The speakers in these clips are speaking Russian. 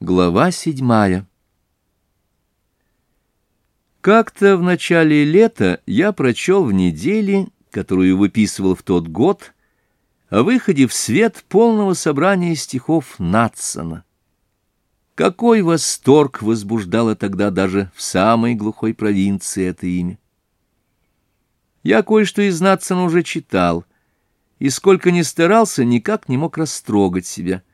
Глава седьмая Как-то в начале лета я прочел в неделе, которую выписывал в тот год, о выходе в свет полного собрания стихов Натсона. Какой восторг возбуждало тогда даже в самой глухой провинции это имя! Я кое-что из Натсона уже читал, и сколько ни старался, никак не мог растрогать себя —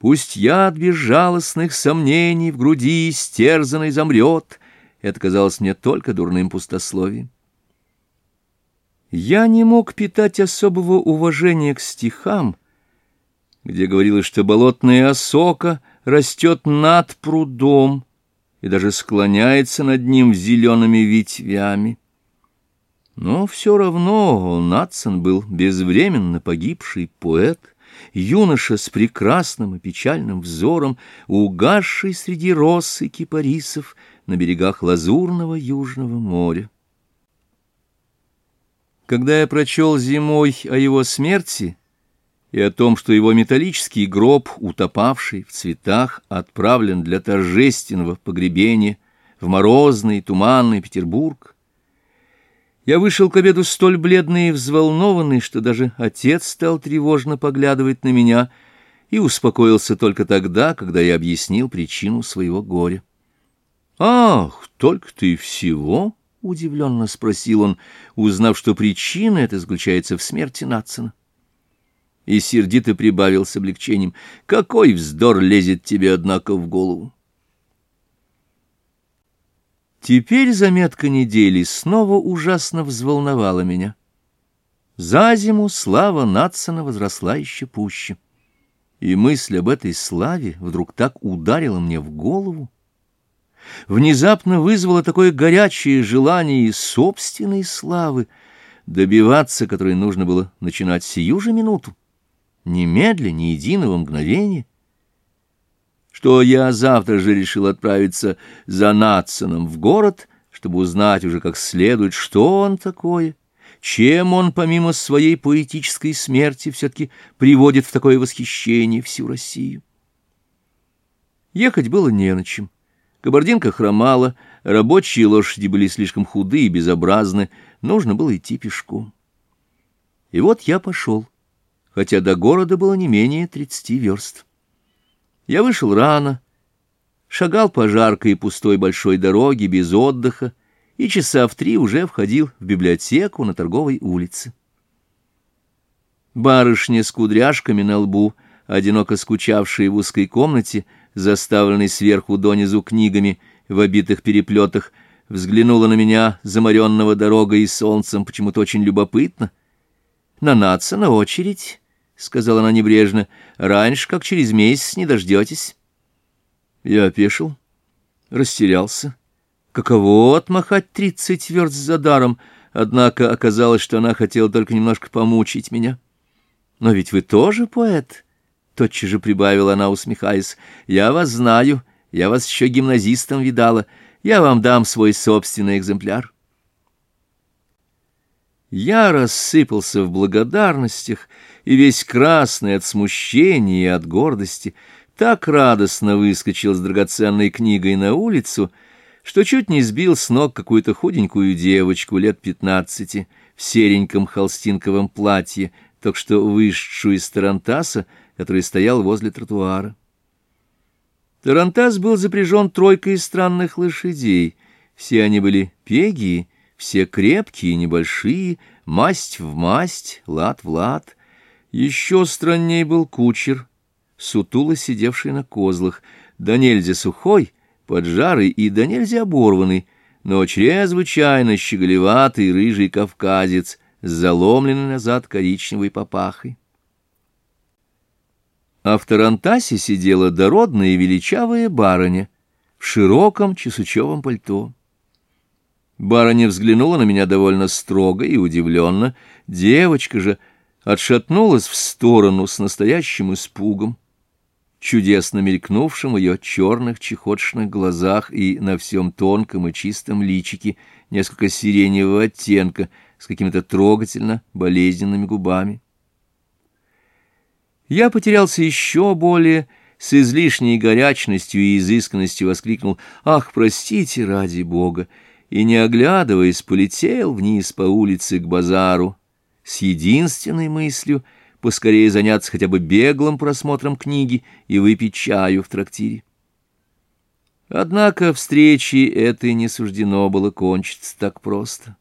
Пусть яд безжалостных сомнений в груди стерзанный замрет, это казалось мне только дурным пустословием. Я не мог питать особого уважения к стихам, где говорилось, что болотная осока растет над прудом и даже склоняется над ним зелеными ветвями. Но все равно Натсон был безвременно погибший поэт — юноша с прекрасным и печальным взором, угасший среди роз и кипарисов на берегах лазурного Южного моря. Когда я прочел зимой о его смерти и о том, что его металлический гроб, утопавший в цветах, отправлен для торжественного погребения в морозный туманный Петербург, я вышел к обеду столь бледный и взволнованный, что даже отец стал тревожно поглядывать на меня и успокоился только тогда, когда я объяснил причину своего горя. «Ах, только ты всего?» — удивленно спросил он, узнав, что причина эта заключается в смерти Натсона. И сердито прибавил с облегчением. «Какой вздор лезет тебе, однако, в голову!» Теперь заметка недели снова ужасно взволновала меня. За зиму слава Натсона возросла еще пуще. И мысль об этой славе вдруг так ударила мне в голову, внезапно вызвало такое горячее желание собственной славы, добиваться которой нужно было начинать сию же минуту, немедля, ни единого мгновения что я завтра же решил отправиться за Натсоном в город, чтобы узнать уже как следует, что он такое, чем он помимо своей поэтической смерти все-таки приводит в такое восхищение всю Россию. Ехать было не на чем. Кабардинка хромала, рабочие лошади были слишком худы и безобразны, нужно было идти пешком. И вот я пошел, хотя до города было не менее тридцати верст. Я вышел рано, шагал по жаркой и пустой большой дороге без отдыха и часа в три уже входил в библиотеку на торговой улице. Барышня с кудряшками на лбу, одиноко скучавшая в узкой комнате, заставленной сверху донизу книгами в обитых переплетах, взглянула на меня, заморенного дорогой и солнцем, почему-то очень любопытно. На наца на очередь сказала она небрежно, — «раньше, как через месяц, не дождетесь». Я опешил, растерялся. Каково отмахать тридцать верст за даром, однако оказалось, что она хотела только немножко помучить меня. «Но ведь вы тоже поэт?» — тотчас же прибавила она, усмехаясь. «Я вас знаю, я вас еще гимназистом видала. Я вам дам свой собственный экземпляр». Я рассыпался в благодарностях, и весь красный от смущения и от гордости так радостно выскочил с драгоценной книгой на улицу, что чуть не сбил с ног какую-то худенькую девочку лет пятнадцати в сереньком холстинковом платье, только что вышедшую из Тарантаса, который стоял возле тротуара. Тарантас был запряжен тройкой странных лошадей. Все они были пегии, все крепкие и небольшие, масть в масть, лад в лад. Еще странней был кучер, сутуло сидевший на козлах, да нельзя сухой, поджарый и да нельзя оборванный, но чрезвычайно щеголеватый рыжий кавказец заломленный назад коричневой папахой. А в Тарантасе сидела дородная и величавая барыня в широком чесучевом пальто. Барыня взглянула на меня довольно строго и удивленно. Девочка же отшатнулась в сторону с настоящим испугом, чудесно мелькнувшим в ее черных чехотшных глазах и на всем тонком и чистом личике несколько сиреневого оттенка с какими-то трогательно болезненными губами. Я потерялся еще более, с излишней горячностью и изысканностью воскликнул «Ах, простите, ради Бога!» и, не оглядываясь, полетел вниз по улице к базару с единственной мыслью поскорее заняться хотя бы беглым просмотром книги и выпить чаю в трактире. Однако встречи этой не суждено было кончиться так просто.